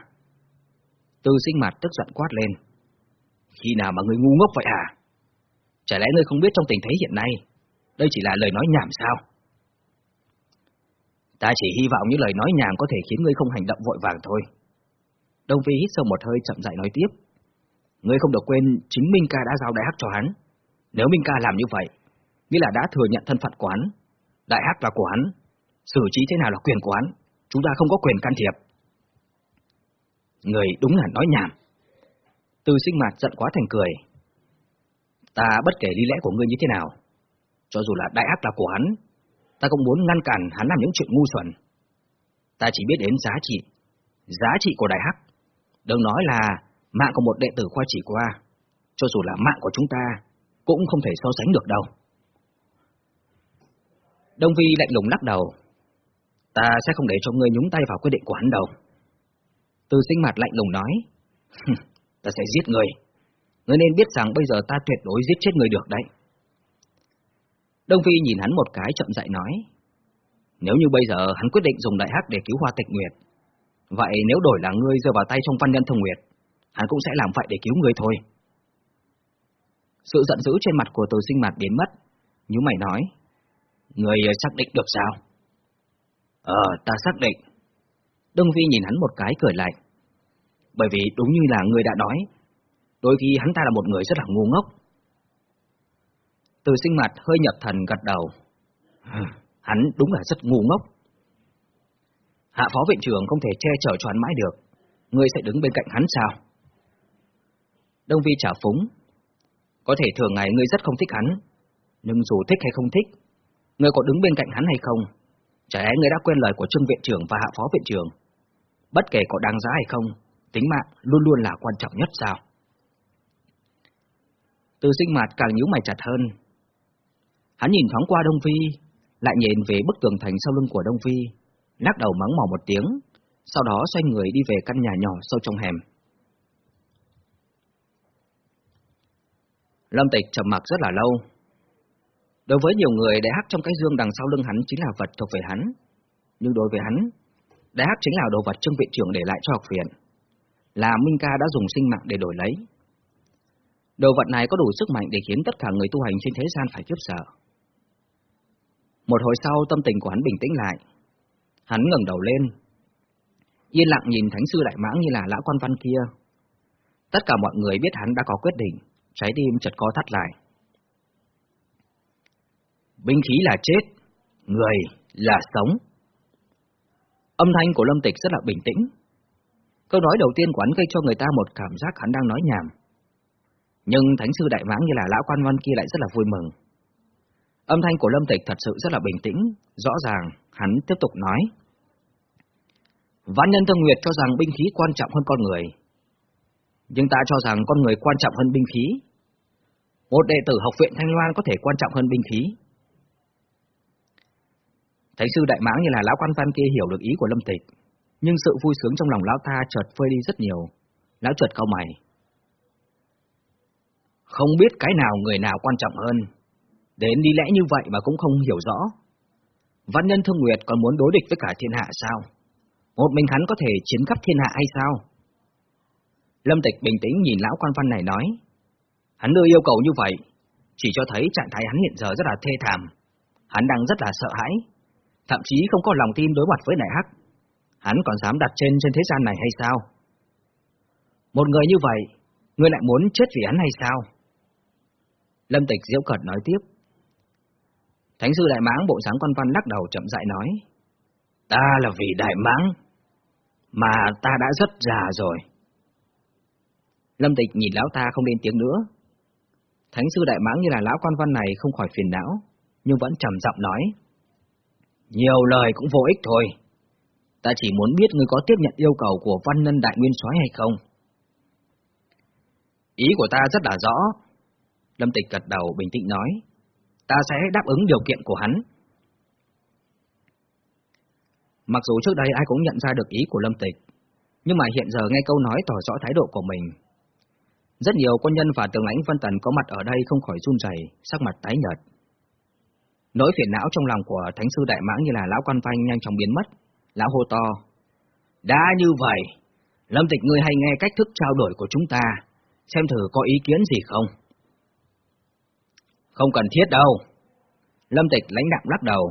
Từ sinh mặt tức giận quát lên. Khi nào mà ngươi ngu ngốc vậy à? Chả lẽ ngươi không biết trong tình thế hiện nay, đây chỉ là lời nói nhảm sao? Ta chỉ hy vọng những lời nói nhảm có thể khiến ngươi không hành động vội vàng thôi. Đông Phi hít sâu một hơi chậm rãi nói tiếp. Ngươi không được quên chính Minh Ca đã giao đại hắc cho hắn. Nếu Minh Ca làm như vậy, nghĩa là đã thừa nhận thân phận của hắn. Đại hắc là của hắn, xử trí thế nào là quyền của hắn, chúng ta không có quyền can thiệp. Người đúng là nói nhảm. Từ sinh mặt giận quá thành cười. Ta bất kể lý lẽ của ngươi như thế nào, cho dù là đại ác là của hắn, ta cũng muốn ngăn cản hắn làm những chuyện ngu xuẩn. Ta chỉ biết đến giá trị, giá trị của đại hắc. Đừng nói là mạng của một đệ tử khoa chỉ qua, cho dù là mạng của chúng ta, cũng không thể so sánh được đâu. Đông Vi lạnh lùng lắc đầu. Ta sẽ không để cho ngươi nhúng tay vào quyết định của hắn đâu. Từ sinh mặt lạnh lùng nói. ta sẽ giết ngươi. Ngươi nên biết rằng bây giờ ta tuyệt đối giết chết ngươi được đấy. Đông Phi nhìn hắn một cái chậm dại nói. Nếu như bây giờ hắn quyết định dùng đại hắc để cứu hoa tịch nguyệt, vậy nếu đổi là ngươi rơi vào tay trong văn nhân thông nguyệt, hắn cũng sẽ làm vậy để cứu ngươi thôi. Sự giận dữ trên mặt của từ sinh mặt biến mất, như mày nói. Ngươi xác định được sao? Ờ, ta xác định. Đông Phi nhìn hắn một cái cười lạnh. Bởi vì đúng như là ngươi đã nói, đôi khi hắn ta là một người rất là ngu ngốc. Từ sinh mặt hơi nhập thần gật đầu. Hắn đúng là rất ngu ngốc. Hạ phó viện trưởng không thể che chở cho hắn mãi được. Ngươi sẽ đứng bên cạnh hắn sao? Đông Vi trả phúng. Có thể thường ngày ngươi rất không thích hắn, nhưng dù thích hay không thích, ngươi có đứng bên cạnh hắn hay không? Chả lẽ ngươi đã quên lời của trương viện trưởng và hạ phó viện trưởng? Bất kể có đáng giá hay không, tính mạng luôn luôn là quan trọng nhất sao? Từ sinh mặt càng nhíu mày chặt hơn. Hắn nhìn thoáng qua Đông Phi, lại nhìn về bức tường thành sau lưng của Đông Phi, lắc đầu mắng mỏ một tiếng, sau đó xoay người đi về căn nhà nhỏ sâu trong hẻm. Lâm Tịch trầm mặc rất là lâu. Đối với nhiều người, đại hắc trong cái dương đằng sau lưng hắn chính là vật thuộc về hắn. Nhưng đối với hắn, đại hắc chính là đồ vật trương viện trưởng để lại cho học viện. Là Minh Ca đã dùng sinh mạng để đổi lấy. Đồ vật này có đủ sức mạnh để khiến tất cả người tu hành trên thế gian phải kiếp sợ. Một hồi sau tâm tình của hắn bình tĩnh lại. Hắn ngẩng đầu lên, yên lặng nhìn thánh sư đại mãng như là lão quan văn kia. Tất cả mọi người biết hắn đã có quyết định, trái tim chợt co thắt lại. Binh khí là chết, người là sống. Âm thanh của Lâm Tịch rất là bình tĩnh. Câu nói đầu tiên của hắn gây cho người ta một cảm giác hắn đang nói nhảm. Nhưng Thánh sư Đại Mãng như là lão quan văn kia lại rất là vui mừng. Âm thanh của Lâm Tịch thật sự rất là bình tĩnh, rõ ràng, hắn tiếp tục nói. Văn nhân Thương Nguyệt cho rằng binh khí quan trọng hơn con người. Nhưng ta cho rằng con người quan trọng hơn binh khí. Một đệ tử học viện Thanh Loan có thể quan trọng hơn binh khí. Thánh sư Đại Mãng như là lão quan văn kia hiểu được ý của Lâm Tịch, nhưng sự vui sướng trong lòng lão ta chợt phơi đi rất nhiều. Lão chợt cau mày. Không biết cái nào người nào quan trọng hơn. Đến đi lẽ như vậy mà cũng không hiểu rõ. Văn nhân Thương Nguyệt còn muốn đối địch với cả thiên hạ sao? Một mình hắn có thể chiến khắp thiên hạ hay sao? Lâm Tịch bình tĩnh nhìn lão quan văn này nói. Hắn đưa yêu cầu như vậy, chỉ cho thấy trạng thái hắn hiện giờ rất là thê thảm. Hắn đang rất là sợ hãi, thậm chí không có lòng tin đối mặt với Đại Hắc. Hắn còn dám đặt trên trên thế gian này hay sao? Một người như vậy, ngươi lại muốn chết vì hắn hay sao? Lâm Tịch diễu cợt nói tiếp. Thánh sư Đại Mãng bộ dáng quan văn lắc đầu chậm rãi nói. Ta là vì Đại Mãng, mà ta đã rất già rồi. Lâm Tịch nhìn lão ta không lên tiếng nữa. Thánh sư Đại Mãng như là lão quan văn này không khỏi phiền não, nhưng vẫn trầm giọng nói. Nhiều lời cũng vô ích thôi. Ta chỉ muốn biết ngươi có tiếp nhận yêu cầu của văn nhân đại nguyên soái hay không. Ý của ta rất là rõ. Lâm Tịch gật đầu bình tĩnh nói. Ta sẽ đáp ứng điều kiện của hắn. Mặc dù trước đây ai cũng nhận ra được ý của Lâm Tịch, nhưng mà hiện giờ nghe câu nói tỏ rõ thái độ của mình. Rất nhiều quân nhân và tướng lãnh Vân Tần có mặt ở đây không khỏi run rẩy, sắc mặt tái nhợt. Nỗi phiền não trong lòng của Thánh sư Đại Mãng như là lão quan phanh nhanh chóng biến mất, lão hô to. Đã như vậy, Lâm Tịch ngươi hay nghe cách thức trao đổi của chúng ta, xem thử có ý kiến gì không? Không cần thiết đâu. Lâm Tịch lãnh đạm lắc đầu.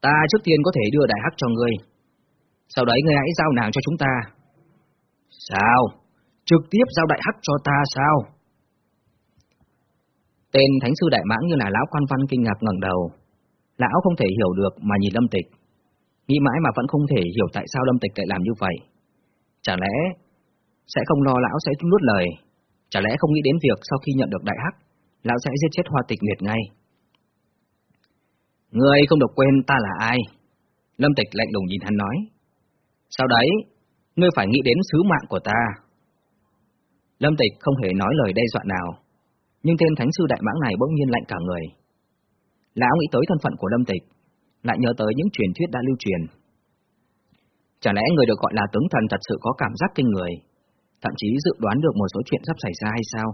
Ta trước tiên có thể đưa đại hắc cho ngươi. Sau đấy ngươi hãy giao nàng cho chúng ta. Sao? Trực tiếp giao đại hắc cho ta sao? Tên Thánh sư Đại Mãng như là lão quan văn kinh ngạc ngẩng đầu. Lão không thể hiểu được mà nhìn Lâm Tịch. Nghĩ mãi mà vẫn không thể hiểu tại sao Lâm Tịch lại làm như vậy. Chả lẽ sẽ không lo lão sẽ nuốt lời? Chả lẽ không nghĩ đến việc sau khi nhận được đại hắc, lão sẽ giết chết Hoa Tịch Nguyệt ngay? Ngươi không được quên ta là ai? Lâm Tịch lạnh lùng nhìn hắn nói. Sau đấy, ngươi phải nghĩ đến sứ mạng của ta. Lâm Tịch không hề nói lời đe dọa nào, nhưng tên thánh sư đại mãng này bỗng nhiên lạnh cả người. Lão nghĩ tới thân phận của Lâm Tịch, lại nhớ tới những truyền thuyết đã lưu truyền. Chả lẽ người được gọi là tướng thần thật sự có cảm giác kinh người, thậm chí dự đoán được một số chuyện sắp xảy ra hay sao?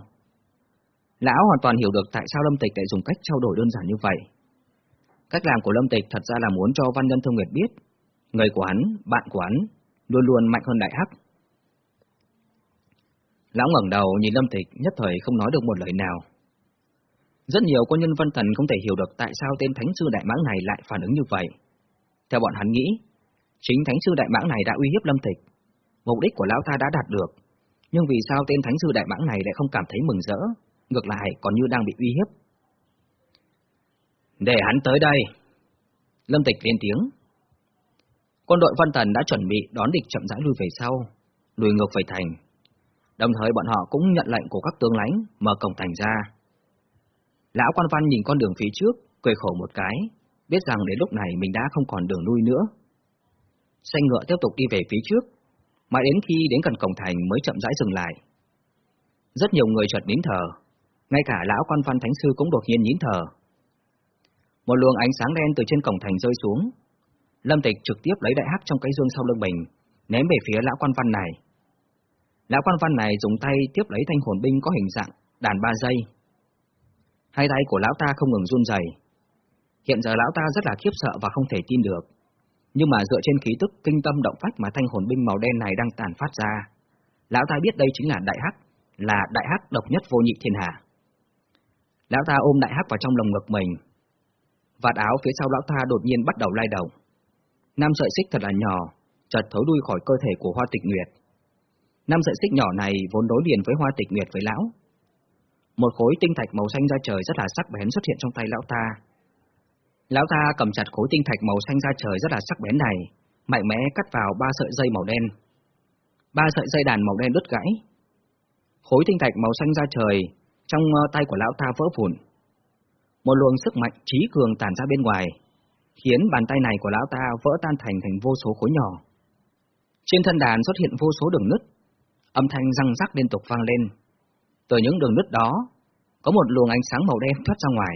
Lão hoàn toàn hiểu được tại sao Lâm Tịch lại dùng cách trao đổi đơn giản như vậy. Cách làm của Lâm Tịch thật ra là muốn cho Văn Nhân thông Nguyệt biết, người của hắn, bạn của hắn, luôn luôn mạnh hơn Đại Hắc. Lão ngẩng đầu nhìn Lâm Tịch nhất thời không nói được một lời nào. Rất nhiều quân nhân văn thần không thể hiểu được tại sao tên Thánh Sư Đại Mãng này lại phản ứng như vậy. Theo bọn hắn nghĩ, chính Thánh Sư Đại Mãng này đã uy hiếp Lâm Tịch. Mục đích của Lão ta đã đạt được, nhưng vì sao tên Thánh Sư Đại Mãng này lại không cảm thấy mừng rỡ, ngược lại còn như đang bị uy hiếp. Để hắn tới đây. Lâm Tịch lên tiếng. Quân đội Văn thần đã chuẩn bị đón địch chậm rãi lui về sau, lùi ngược về thành. Đồng thời bọn họ cũng nhận lệnh của các tướng lãnh mở cổng thành ra. Lão quan văn nhìn con đường phía trước, cười khổ một cái, biết rằng đến lúc này mình đã không còn đường lui nữa. Xanh ngựa tiếp tục đi về phía trước, mãi đến khi đến gần cổng thành mới chậm rãi dừng lại. Rất nhiều người chợt nín thở, ngay cả lão quan văn thánh sư cũng đột nhiên nhín thở. Một luồng ánh sáng đen từ trên cổng thành rơi xuống. Lâm Tịch trực tiếp lấy đại hắc trong cái dương sau lưng mình, ném về phía lão quan văn này. Lão quan văn này dùng tay tiếp lấy thanh hồn binh có hình dạng đàn ba dây. Hai tay của lão ta không ngừng run rẩy. Hiện giờ lão ta rất là khiếp sợ và không thể tin được. Nhưng mà dựa trên khí tức kinh tâm động phách mà thanh hồn binh màu đen này đang tàn phát ra, lão ta biết đây chính là đại hắc, là đại hắc độc nhất vô nhị thiên hạ. Lão ta ôm đại hắc vào trong lồng ngực mình. vạt áo phía sau lão ta đột nhiên bắt đầu lay động. Năm sợi xích thật là nhỏ, chợt thấu đuôi khỏi cơ thể của Hoa Tịch Nguyệt. Năm sợi xích nhỏ này vốn đối liền với Hoa Tịch Nguyệt với lão. Một khối tinh thạch màu xanh ra trời rất là sắc bén xuất hiện trong tay lão ta. Lão ta cầm chặt khối tinh thạch màu xanh ra trời rất là sắc bén này, mạnh mẽ cắt vào ba sợi dây màu đen. Ba sợi dây đàn màu đen đứt gãy. Khối tinh thạch màu xanh ra trời trong ờ, tay của lão ta vỡ vụn. Một luồng sức mạnh trí cường tản ra bên ngoài, khiến bàn tay này của lão ta vỡ tan thành thành vô số khối nhỏ. Trên thân đàn xuất hiện vô số đường nứt, âm thanh răng rắc liên tục vang lên. Từ những đường nứt đó, có một luồng ánh sáng màu đen thoát ra ngoài.